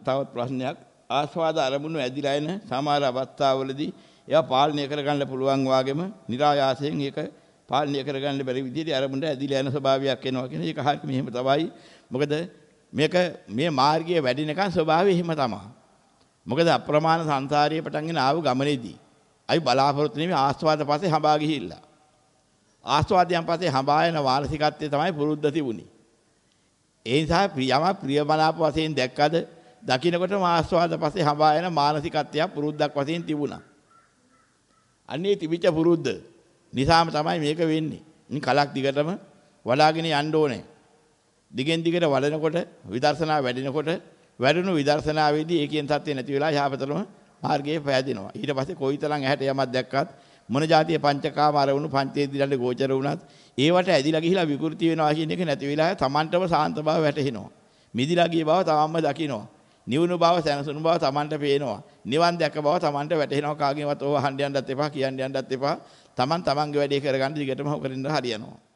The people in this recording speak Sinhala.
තවත් ප්‍රශ්නයක් ආස්වාද අරමුණු ඇදිලා එන සමහර අවස්ථාවලදී ඒවා පාලනය කරගන්න පුළුවන් වාගෙම નિરાයාසයෙන් ඒක පාලනය කරගන්න බැරි විදිහට අරමුණට ඇදිලා යන ස්වභාවයක් එනවා කියන එක හරියට මෙහෙම තමයි. මොකද මේක මේ මාර්ගයේ වැඩිනකන් ස්වභාවය එහෙම තමයි. මොකද අප්‍රමාණ සංසාරයේ පටන්ගෙන ආව ගමනේදී අපි බලාපොරොත්තු නෙමෙයි ආස්වාද පස්සේ හඹා ගිහිල්ලා. ආස්වාදයන් පස්සේ හඹා යන මානසිකත්වය තමයි පුරුද්ද තිබුණේ. ඒ නිසා ප්‍රියම ප්‍රියමනාප වශයෙන් දැක්කද දකින්නකොටම ආස්වාද පස්සේ හඹා යන මානසිකත්වයක් පුරුද්දක් වශයෙන් තිබුණා. අන්නේ තිබිච්ච පුරුද්ද නිසාම තමයි මේක වෙන්නේ. ඉතින් කලක් දිගටම වලාගෙන යන්න ඕනේ. දිගෙන් දිගට වඩනකොට විදර්ශනා වැඩෙනකොට වැඩුණු විදර්ශනාවේදී ඒකෙන් තත්ත්වේ නැති වෙලා යහපතටම මාර්ගයේ පෑදෙනවා. ඊට පස්සේ කොයිතරම් ඇහැට යමක් දැක්කත් මොන જાතිය පංචකාම අරවුණු පංචේන්ද්‍රියන්ට ගෝචර වුණත් ඒවට ඇදිලා ගිහිලා විකෘති වෙනවා කියන එක නැති වෙලා තමන්ටම සාන්ත බව වැටහෙනවා. මිදිලා ගිය බව තමන්ම දකිනවා. නිවුණු බව සැනසුණු බව තමන්ට පේනවා. නිවන් දැක බව තමන්ට වැටහෙනවා. කාගෙන්වත් ඕව අහන්න යන්නත් එපා කියන්න යන්නත් එපා. තමන් තමන්ගේ වැඩේ කරගන්න දිගටම කරින්න හරියනවා.